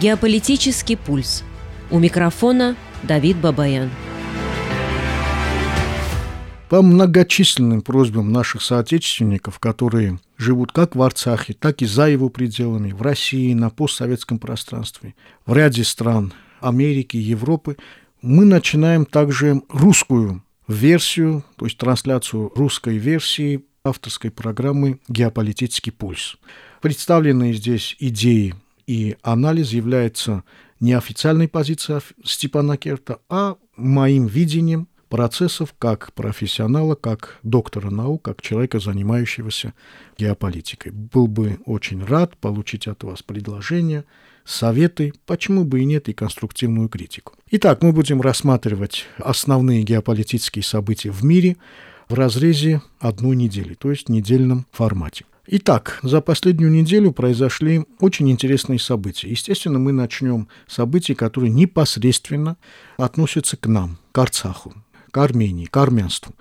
Геополитический пульс. У микрофона Давид Бабаян. По многочисленным просьбам наших соотечественников, которые живут как в Арцахе, так и за его пределами, в России, на постсоветском пространстве, в ряде стран Америки, Европы, мы начинаем также русскую версию, то есть трансляцию русской версии авторской программы «Геополитический пульс». Представленные здесь идеи и анализ является не официальной позицией Степана Керта, а моим видением процессов как профессионала, как доктора наук, как человека, занимающегося геополитикой. Был бы очень рад получить от вас предложения, советы, почему бы и нет, и конструктивную критику. Итак, мы будем рассматривать основные геополитические события в мире в разрезе одной недели, то есть недельном формате. Итак, за последнюю неделю произошли очень интересные события. Естественно, мы начнем с событий, которые непосредственно относятся к нам, к Арцаху к Армении, к армянству.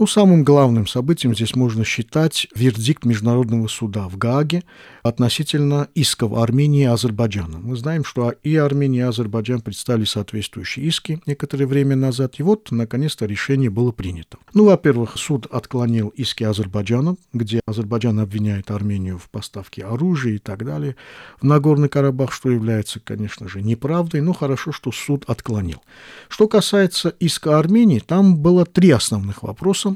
Ну, самым главным событием здесь можно считать вердикт Международного суда в Гааге относительно исков Армении и Азербайджана. Мы знаем, что и Армения, и Азербайджан представили соответствующие иски некоторое время назад, и вот, наконец-то, решение было принято. Ну, во-первых, суд отклонил иски Азербайджана, где Азербайджан обвиняет Армению в поставке оружия и так далее в Нагорный Карабах, что является, конечно же, неправдой, но хорошо, что суд отклонил. Что касается иска Армении, там было три основных вопроса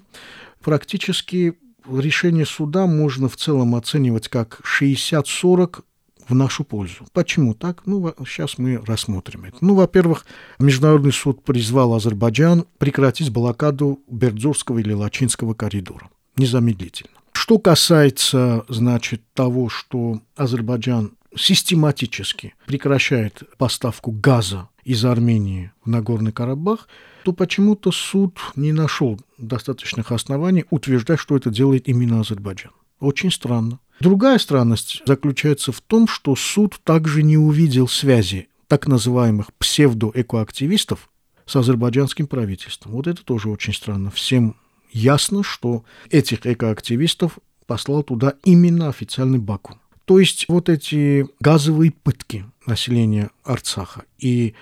практически решение суда можно в целом оценивать как 60-40 в нашу пользу. Почему так? Ну, сейчас мы рассмотрим это. Ну, во-первых, Международный суд призвал Азербайджан прекратить блокаду Бердзурского или Лачинского коридора незамедлительно. Что касается, значит, того, что Азербайджан систематически прекращает поставку газа из Армении в Нагорный Карабах, то почему-то суд не нашел достаточных оснований утверждать, что это делает именно Азербайджан. Очень странно. Другая странность заключается в том, что суд также не увидел связи так называемых псевдоэкоактивистов с азербайджанским правительством. Вот это тоже очень странно. Всем ясно, что этих экоактивистов послал туда именно официальный Баку. То есть вот эти газовые пытки населения Арцаха и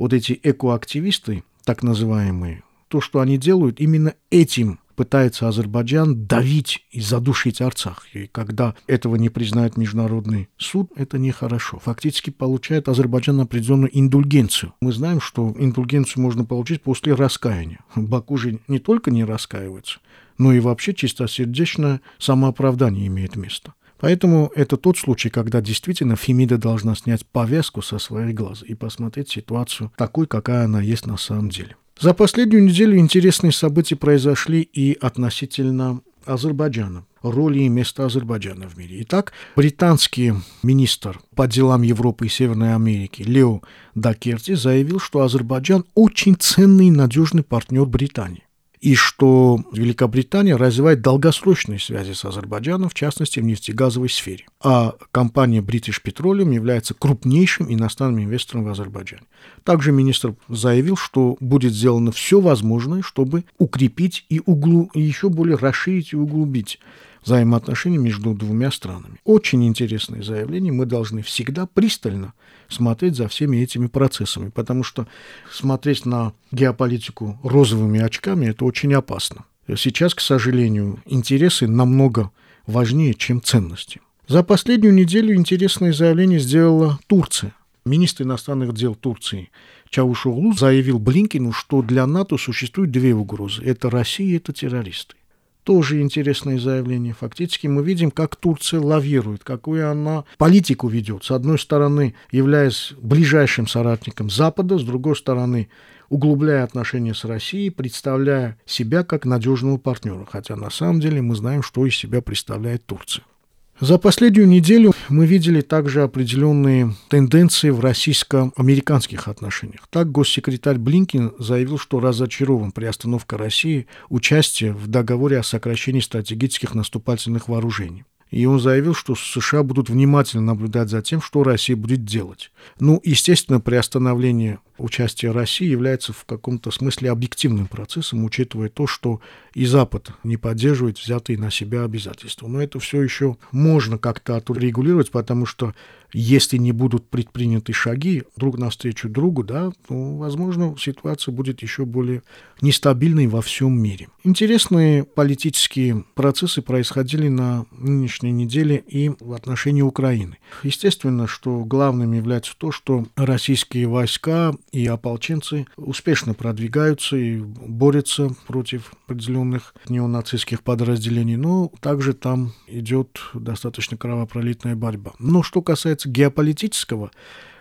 вот эти экоактивисты, так называемые, то, что они делают, именно этим пытается Азербайджан давить и задушить Арцах. И когда этого не признает Международный суд, это нехорошо. Фактически получает Азербайджан определенную индульгенцию. Мы знаем, что индульгенцию можно получить после раскаяния. Баку же не только не раскаивается, но и вообще чистосердечное самооправдание имеет место. Поэтому это тот случай, когда действительно Фемида должна снять повязку со своих глаз и посмотреть ситуацию такой, какая она есть на самом деле. За последнюю неделю интересные события произошли и относительно Азербайджана, роли и места Азербайджана в мире. Итак, британский министр по делам Европы и Северной Америки Лео Дакерти заявил, что Азербайджан очень ценный и надежный партнер Британии и что Великобритания развивает долгосрочные связи с Азербайджаном, в частности, в нефтегазовой сфере. А компания British Petroleum является крупнейшим иностранным инвестором в Азербайджане. Также министр заявил, что будет сделано все возможное, чтобы укрепить и, углу, и еще более расширить и углубить взаимоотношения между двумя странами. Очень интересное заявление. Мы должны всегда пристально смотреть за всеми этими процессами, потому что смотреть на геополитику розовыми очками – это очень опасно. Сейчас, к сожалению, интересы намного важнее, чем ценности. За последнюю неделю интересное заявление сделала Турция. Министр иностранных дел Турции Чаушоглу заявил Блинкину, что для НАТО существует две угрозы. Это Россия и это террористы. Тоже интересное заявление. Фактически мы видим, как Турция лавирует, какую она политику ведет. С одной стороны, являясь ближайшим соратником Запада, с другой стороны, углубляя отношения с Россией, представляя себя как надежного партнера. Хотя на самом деле мы знаем, что из себя представляет Турция. За последнюю неделю мы видели также определенные тенденции в российско-американских отношениях. Так госсекретарь Блинкин заявил, что разочарован приостановка России участия в договоре о сокращении стратегических наступательных вооружений. И он заявил, что США будут внимательно наблюдать за тем, что Россия будет делать. Ну, естественно, приостановление участие России является в каком-то смысле объективным процессом, учитывая то, что и Запад не поддерживает взятые на себя обязательства. Но это все еще можно как-то отрегулировать, потому что если не будут предприняты шаги друг навстречу другу, да, то, возможно, ситуация будет еще более нестабильной во всем мире. Интересные политические процессы происходили на нынешней неделе и в отношении Украины. Естественно, что главным является то, что российские войска и ополченцы успешно продвигаются и борются против определенных неонацистских подразделений, но также там идет достаточно кровопролитная борьба. Но что касается геополитического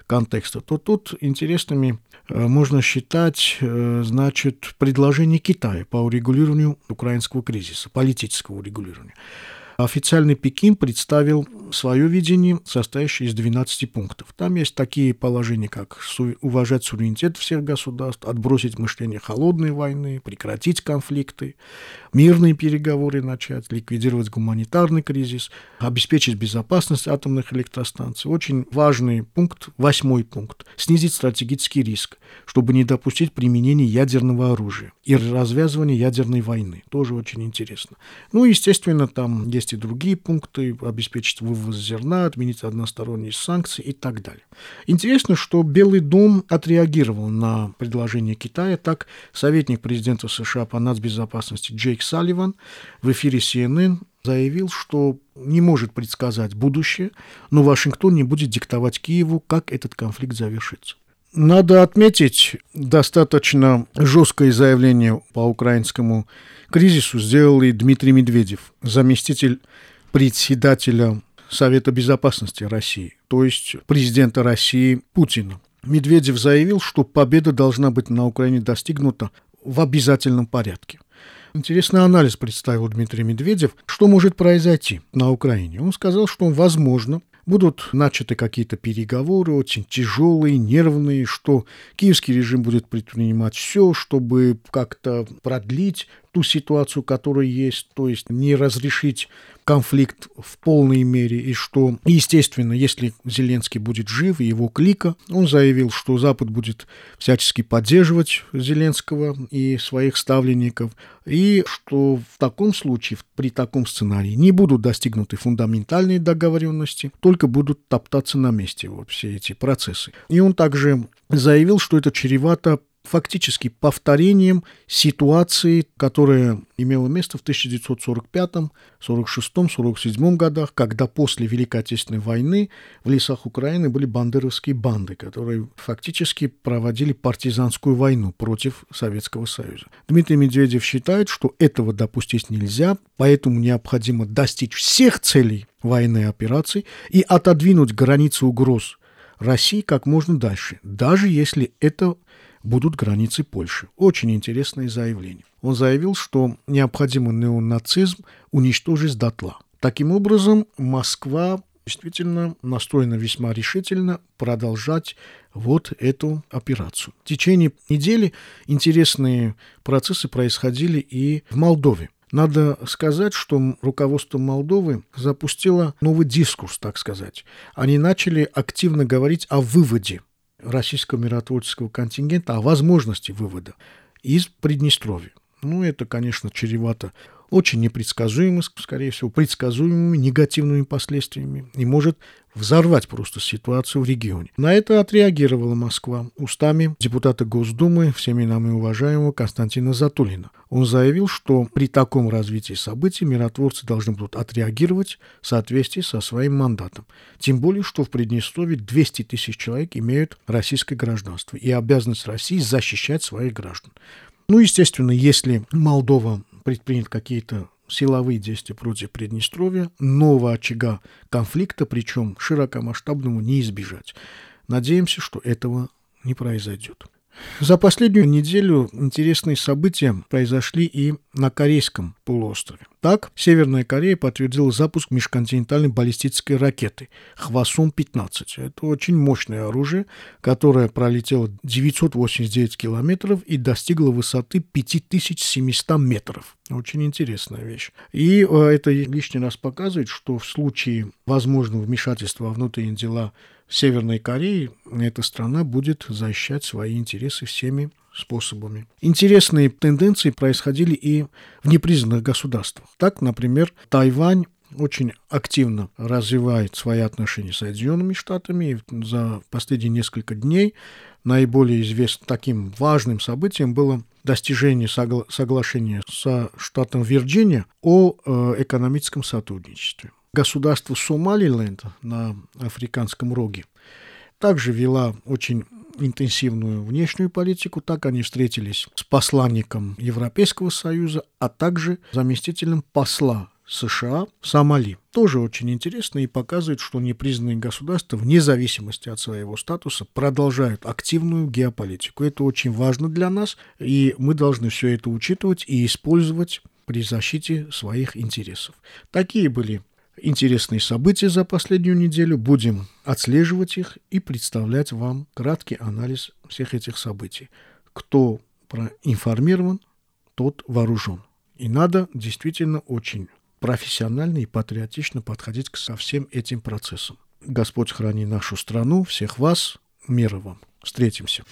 контекста, то тут интересными э, можно считать, э, значит, предложение Китая по урегулированию украинского кризиса, политического урегулирования. Официальный Пекин представил свое видение, состоящее из 12 пунктов. Там есть такие положения, как уважать суверенитет всех государств, отбросить мышление холодной войны, прекратить конфликты, мирные переговоры начать, ликвидировать гуманитарный кризис, обеспечить безопасность атомных электростанций. Очень важный пункт, восьмой пункт, снизить стратегический риск, чтобы не допустить применения ядерного оружия и развязывания ядерной войны. Тоже очень интересно. Ну, естественно, там есть и другие пункты, обеспечить вывоз зерна, отменить односторонние санкции и так далее. Интересно, что Белый дом отреагировал на предложение Китая. Так, советник президента США по нацбезопасности Джейк Салливан в эфире CNN заявил, что не может предсказать будущее, но Вашингтон не будет диктовать Киеву, как этот конфликт завершится. Надо отметить, достаточно жесткое заявление по украинскому кризису сделал и Дмитрий Медведев, заместитель председателя Совета Безопасности России, то есть президента России Путина. Медведев заявил, что победа должна быть на Украине достигнута в обязательном порядке. Интересный анализ представил Дмитрий Медведев, что может произойти на Украине. Он сказал, что, возможно, будут начаты какие-то переговоры, очень тяжелые, нервные, что киевский режим будет предпринимать все, чтобы как-то продлить ту ситуацию, которая есть, то есть не разрешить конфликт в полной мере, и что, естественно, если Зеленский будет жив и его клика, он заявил, что Запад будет всячески поддерживать Зеленского и своих ставленников, и что в таком случае, при таком сценарии, не будут достигнуты фундаментальные договоренности, только будут топтаться на месте вот все эти процессы. И он также заявил, что это чревато фактически повторением ситуации, которая имела место в 1945, 46, 47 годах, когда после Великой Отечественной войны в лесах Украины были бандеровские банды, которые фактически проводили партизанскую войну против Советского Союза. Дмитрий Медведев считает, что этого допустить нельзя, поэтому необходимо достичь всех целей военной операции и отодвинуть границы угроз России как можно дальше, даже если это будут границы Польши. Очень интересное заявление. Он заявил, что необходимо неонацизм уничтожить дотла. Таким образом, Москва действительно настроена весьма решительно продолжать вот эту операцию. В течение недели интересные процессы происходили и в Молдове. Надо сказать, что руководство Молдовы запустило новый дискурс, так сказать. Они начали активно говорить о выводе российского миротворческого контингента о возможности вывода из Приднестровья. Ну, это, конечно, чревато очень непредсказуемо, скорее всего, предсказуемыми негативными последствиями и может взорвать просто ситуацию в регионе. На это отреагировала Москва устами депутата Госдумы, всеми нами уважаемого Константина Затулина. Он заявил, что при таком развитии событий миротворцы должны будут отреагировать в соответствии со своим мандатом. Тем более, что в Приднестровье 200 тысяч человек имеют российское гражданство и обязанность России защищать своих граждан. Ну, естественно, если Молдова предпринят какие-то силовые действия против Приднестровья, нового очага конфликта, причем широкомасштабному, не избежать. Надеемся, что этого не произойдет. За последнюю неделю интересные события произошли и на Корейском полуострове. Так, Северная Корея подтвердила запуск межконтинентальной баллистической ракеты Хвасун-15. Это очень мощное оружие, которое пролетело 989 километров и достигло высоты 5700 метров. Очень интересная вещь. И э, это лишний раз показывает, что в случае возможного вмешательства во внутренние дела Северной Кореи эта страна будет защищать свои интересы всеми способами. Интересные тенденции происходили и в непризнанных государствах. Так, например, Тайвань очень активно развивает свои отношения с Соединенными Штатами. За последние несколько дней наиболее известным таким важным событием было достижение согла- соглашения со штатом Вирджиния о э, экономическом сотрудничестве. Государство Сомалиленд на Африканском роге также вела очень интенсивную внешнюю политику. Так они встретились с посланником Европейского Союза, а также заместителем посла США в Сомали. Тоже очень интересно и показывает, что непризнанные государства, вне зависимости от своего статуса, продолжают активную геополитику. Это очень важно для нас, и мы должны все это учитывать и использовать при защите своих интересов. Такие были интересные события за последнюю неделю. Будем отслеживать их и представлять вам краткий анализ всех этих событий. Кто проинформирован, тот вооружен. И надо действительно очень профессионально и патриотично подходить к со всем этим процессам. Господь храни нашу страну, всех вас, мира вам. Встретимся.